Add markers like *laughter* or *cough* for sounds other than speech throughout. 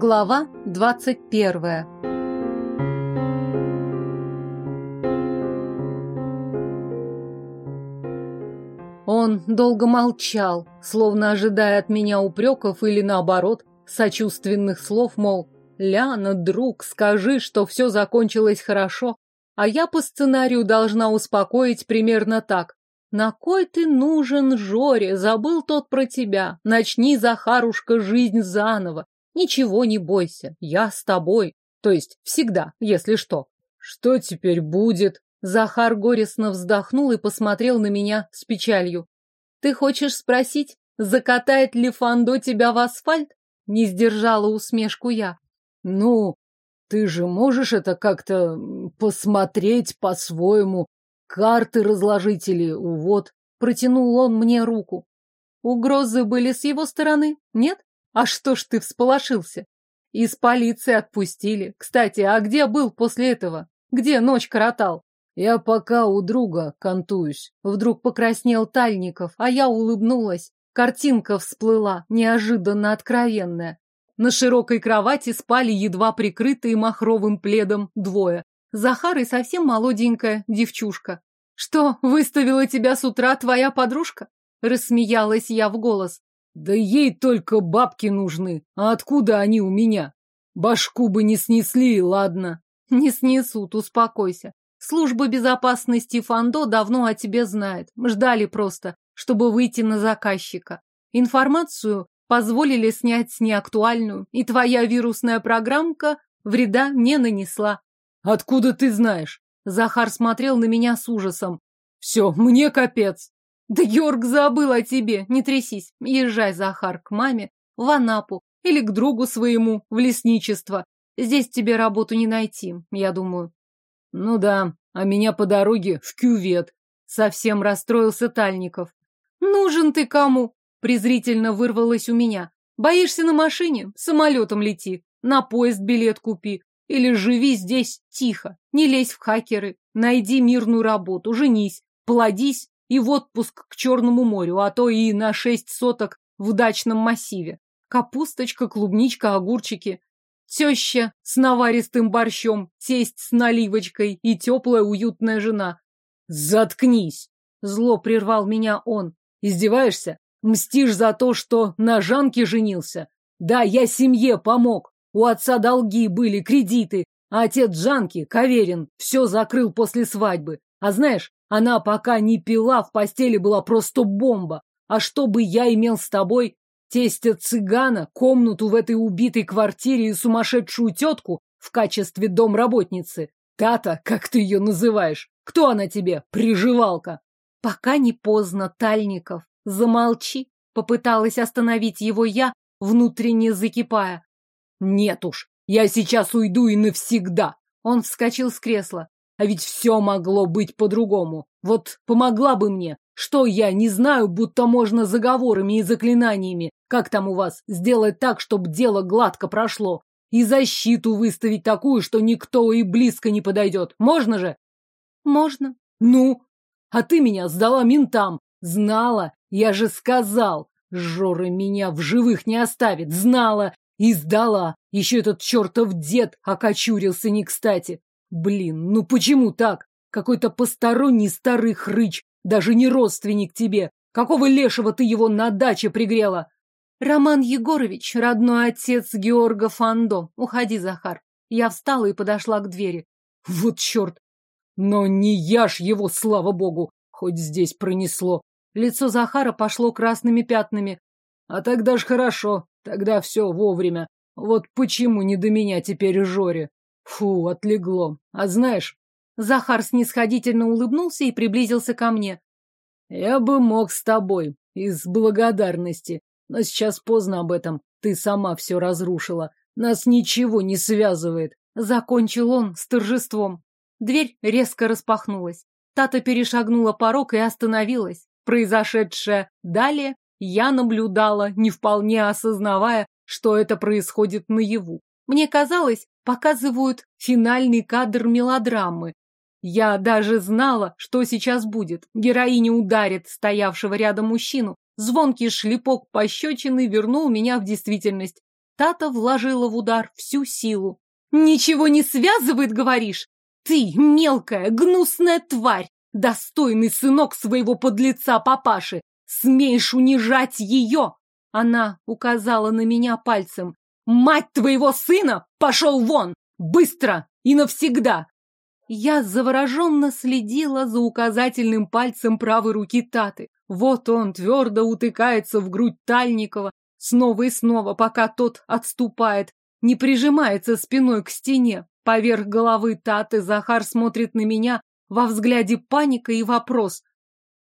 Глава двадцать первая Он долго молчал, словно ожидая от меня упреков или, наоборот, сочувственных слов, мол, «Ляна, друг, скажи, что все закончилось хорошо, а я по сценарию должна успокоить примерно так. На кой ты нужен Жоре? Забыл тот про тебя. Начни, Захарушка, жизнь заново. Ничего не бойся, я с тобой. То есть всегда, если что. Что теперь будет? Захар горестно вздохнул и посмотрел на меня с печалью. Ты хочешь спросить, закатает ли Фандо тебя в асфальт? Не сдержала усмешку я. Ну, ты же можешь это как-то посмотреть по-своему, Карты разложить или вот. Протянул он мне руку. Угрозы были с его стороны, нет? А что ж ты всполошился? Из полиции отпустили. Кстати, а где был после этого? Где ночь коротал? Я пока у друга кантуюсь. Вдруг покраснел Тальников, а я улыбнулась. Картинка всплыла, неожиданно откровенная. На широкой кровати спали едва прикрытые махровым пледом двое. Захар и совсем молоденькая девчушка. Что, выставила тебя с утра твоя подружка? Рассмеялась я в голос. Да ей только бабки нужны. А откуда они у меня? Башку бы не снесли, ладно. Не снесут, успокойся. Служба безопасности Фандо давно о тебе знает. Ждали просто, чтобы выйти на заказчика. Информацию позволили снять неактуальную, и твоя вирусная программка вреда не нанесла. Откуда ты знаешь? Захар смотрел на меня с ужасом. Все, мне капец. Да Георг забыл о тебе, не трясись. Езжай, Захар, к маме, в Анапу или к другу своему, в лесничество. Здесь тебе работу не найти, я думаю. Ну да, а меня по дороге в кювет. Совсем расстроился Тальников. Нужен ты кому? Презрительно вырвалось у меня. Боишься на машине? Самолетом лети. На поезд билет купи. Или живи здесь тихо, не лезь в хакеры, найди мирную работу, женись, плодись и в отпуск к Черному морю, а то и на шесть соток в дачном массиве. Капусточка, клубничка, огурчики. Теща с наваристым борщом, тесть с наливочкой и теплая уютная жена. Заткнись! Зло прервал меня он. Издеваешься? Мстишь за то, что на Жанке женился? Да, я семье помог, у отца долги были, кредиты, а отец Жанки, Каверин, все закрыл после свадьбы. А знаешь, она пока не пила, в постели была просто бомба. А что бы я имел с тобой? Тестя цыгана, комнату в этой убитой квартире и сумасшедшую тетку в качестве домработницы. Тата, как ты ее называешь? Кто она тебе, приживалка? Пока не поздно, Тальников. Замолчи. Попыталась остановить его я, внутренне закипая. Нет уж, я сейчас уйду и навсегда. Он вскочил с кресла. А ведь все могло быть по-другому. Вот помогла бы мне. Что я не знаю, будто можно заговорами и заклинаниями, как там у вас, сделать так, чтобы дело гладко прошло. И защиту выставить такую, что никто и близко не подойдет. Можно же? Можно. Ну? А ты меня сдала ментам. Знала. Я же сказал. Жора меня в живых не оставит. Знала. И сдала. Еще этот чертов дед окочурился не кстати. Блин, ну почему так? Какой-то посторонний старый хрыч, даже не родственник тебе. Какого лешего ты его на даче пригрела? Роман Егорович, родной отец Георга Фандо. Уходи, Захар. Я встала и подошла к двери. Вот черт! Но не я ж его, слава богу, хоть здесь пронесло. Лицо Захара пошло красными пятнами. А тогда ж хорошо, тогда все вовремя. Вот почему не до меня теперь Жоре. Фу, отлегло. А знаешь... Захар снисходительно улыбнулся и приблизился ко мне. Я бы мог с тобой, из благодарности. Но сейчас поздно об этом. Ты сама все разрушила. Нас ничего не связывает. Закончил он с торжеством. Дверь резко распахнулась. Тата перешагнула порог и остановилась. Произошедшее далее я наблюдала, не вполне осознавая, что это происходит наяву. Мне казалось, показывают финальный кадр мелодрамы. Я даже знала, что сейчас будет. Героиня ударит стоявшего рядом мужчину. Звонкий шлепок пощечины вернул меня в действительность. Тата вложила в удар всю силу. «Ничего не связывает, говоришь? Ты, мелкая, гнусная тварь, достойный сынок своего подлеца папаши, смеешь унижать ее!» Она указала на меня пальцем. «Мать твоего сына пошел вон! Быстро и навсегда!» Я завороженно следила за указательным пальцем правой руки Таты. Вот он твердо утыкается в грудь Тальникова, снова и снова, пока тот отступает, не прижимается спиной к стене. Поверх головы Таты Захар смотрит на меня во взгляде паника и вопрос.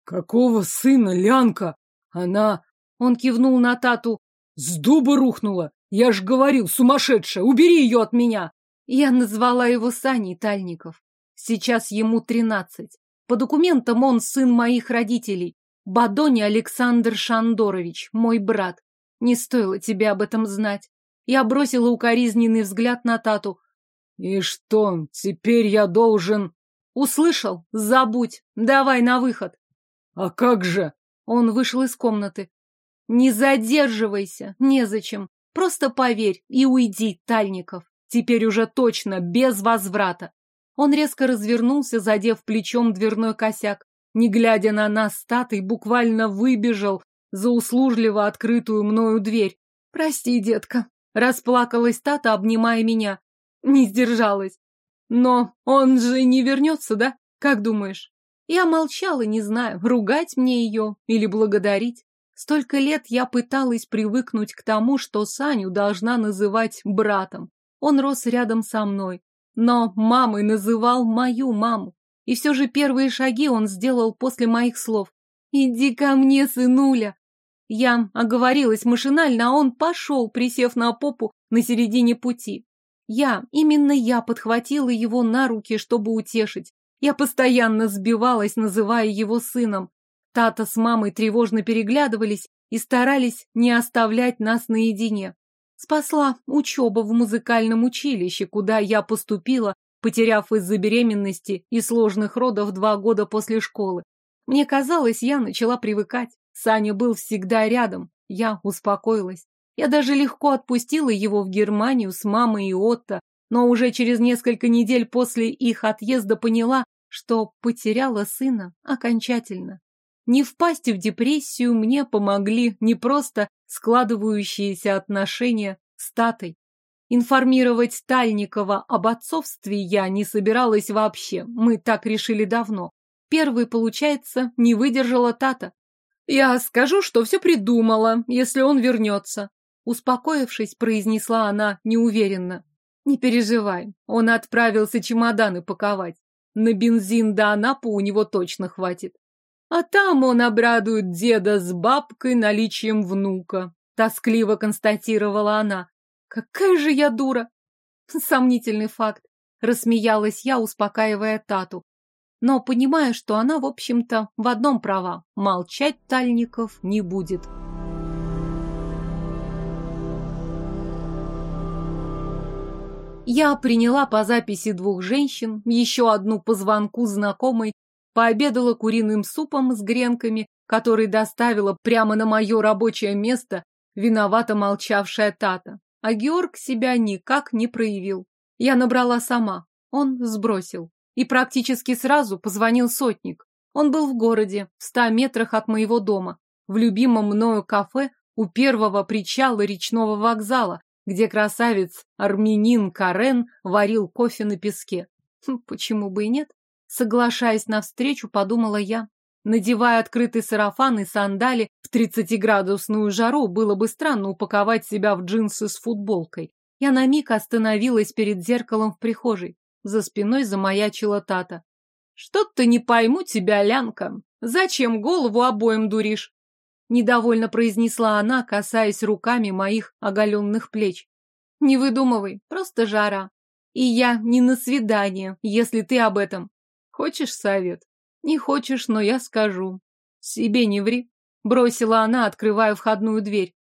«Какого сына, Лянка? Она...» Он кивнул на Тату. «С дуба рухнула! Я ж говорил, сумасшедшая! Убери ее от меня!» Я назвала его Саней Тальников. Сейчас ему тринадцать. По документам он сын моих родителей. Бадони Александр Шандорович, мой брат. Не стоило тебе об этом знать. Я бросила укоризненный взгляд на Тату. И что, теперь я должен... Услышал? Забудь. Давай на выход. А как же? Он вышел из комнаты. Не задерживайся, незачем. Просто поверь и уйди, Тальников. Теперь уже точно, без возврата. Он резко развернулся, задев плечом дверной косяк. Не глядя на нас, статый буквально выбежал за услужливо открытую мною дверь. «Прости, детка», — расплакалась Тата, обнимая меня. Не сдержалась. «Но он же не вернется, да? Как думаешь?» Я молчала, не знаю, ругать мне ее или благодарить. Столько лет я пыталась привыкнуть к тому, что Саню должна называть братом. Он рос рядом со мной, но мамой называл мою маму. И все же первые шаги он сделал после моих слов. «Иди ко мне, сынуля!» Я оговорилась машинально, а он пошел, присев на попу на середине пути. Я, именно я подхватила его на руки, чтобы утешить. Я постоянно сбивалась, называя его сыном. Тата с мамой тревожно переглядывались и старались не оставлять нас наедине. Спасла учеба в музыкальном училище, куда я поступила, потеряв из-за беременности и сложных родов два года после школы. Мне казалось, я начала привыкать. Саня был всегда рядом. Я успокоилась. Я даже легко отпустила его в Германию с мамой и Отто, но уже через несколько недель после их отъезда поняла, что потеряла сына окончательно. Не впасть в депрессию мне помогли не просто складывающиеся отношения с Татой. Информировать Тальникова об отцовстве я не собиралась вообще, мы так решили давно. Первый, получается, не выдержала Тата. «Я скажу, что все придумала, если он вернется», успокоившись, произнесла она неуверенно. «Не переживай, он отправился чемоданы паковать. На бензин до Анапы у него точно хватит. А там он обрадует деда с бабкой наличием внука, тоскливо констатировала она. Какая же я дура! *laughs* Сомнительный факт, рассмеялась я, успокаивая Тату. Но понимая, что она, в общем-то, в одном права, молчать Тальников не будет. Я приняла по записи двух женщин, еще одну по звонку знакомой пообедала куриным супом с гренками, который доставила прямо на мое рабочее место виновато молчавшая Тата. А Георг себя никак не проявил. Я набрала сама, он сбросил. И практически сразу позвонил сотник. Он был в городе, в ста метрах от моего дома, в любимом мною кафе у первого причала речного вокзала, где красавец армянин Карен варил кофе на песке. Хм, почему бы и нет? Соглашаясь навстречу, подумала я. Надевая открытый сарафан и сандали в тридцатиградусную жару, было бы странно упаковать себя в джинсы с футболкой. Я на миг остановилась перед зеркалом в прихожей. За спиной замаячила Тата. «Что-то не пойму тебя, Лянка. Зачем голову обоим дуришь?» Недовольно произнесла она, касаясь руками моих оголенных плеч. «Не выдумывай, просто жара. И я не на свидание, если ты об этом. Хочешь совет? Не хочешь, но я скажу. Себе не ври. Бросила она, открывая входную дверь.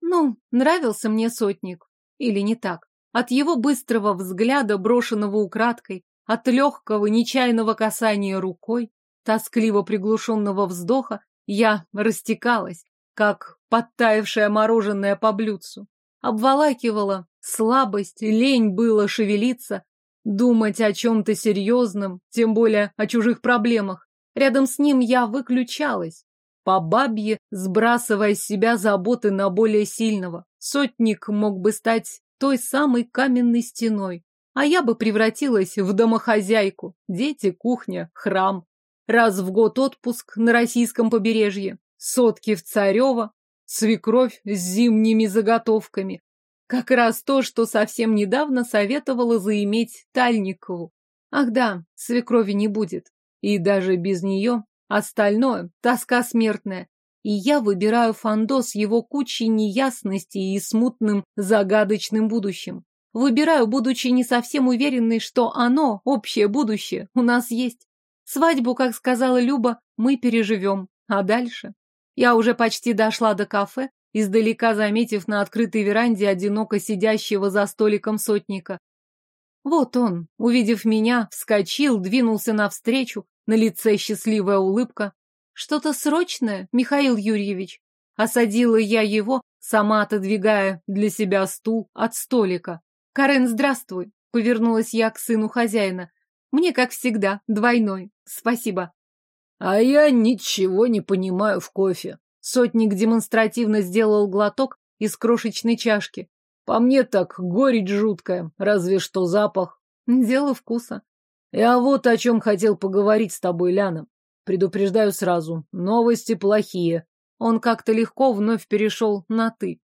Ну, нравился мне сотник. Или не так? От его быстрого взгляда, брошенного украдкой, от легкого, нечаянного касания рукой, тоскливо приглушенного вздоха, я растекалась, как подтаявшее мороженое по блюдцу. обволакивала слабость, лень было шевелиться, думать о чем-то серьезном, тем более о чужих проблемах. Рядом с ним я выключалась, по бабье сбрасывая с себя заботы на более сильного. Сотник мог бы стать той самой каменной стеной, а я бы превратилась в домохозяйку. Дети, кухня, храм. Раз в год отпуск на российском побережье, сотки в Царево, свекровь с зимними заготовками. Как раз то, что совсем недавно советовала заиметь Тальникову. Ах да, свекрови не будет. И даже без нее остальное — тоска смертная. И я выбираю Фандо его кучей неясностей и смутным загадочным будущим. Выбираю, будучи не совсем уверенной, что оно, общее будущее, у нас есть. Свадьбу, как сказала Люба, мы переживем. А дальше? Я уже почти дошла до кафе, издалека заметив на открытой веранде одиноко сидящего за столиком сотника. Вот он, увидев меня, вскочил, двинулся навстречу, на лице счастливая улыбка. Что-то срочное, Михаил Юрьевич? Осадила я его, сама отодвигая для себя стул от столика. Карен, здравствуй, повернулась я к сыну хозяина. Мне, как всегда, двойной. Спасибо. А я ничего не понимаю в кофе. Сотник демонстративно сделал глоток из крошечной чашки. По мне так горечь жуткая, разве что запах. Дело вкуса. Я вот о чем хотел поговорить с тобой, Ляна. Предупреждаю сразу, новости плохие. Он как-то легко вновь перешел на «ты».